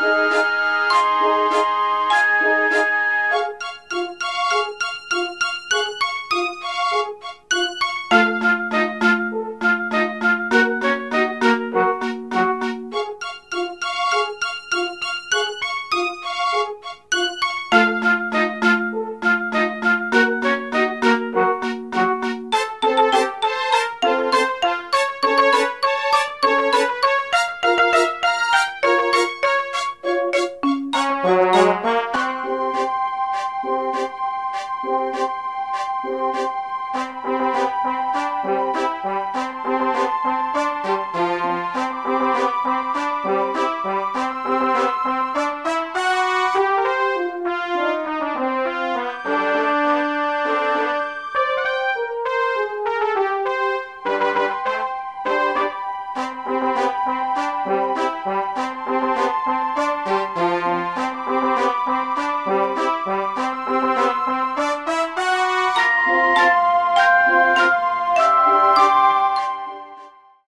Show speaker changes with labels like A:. A: Música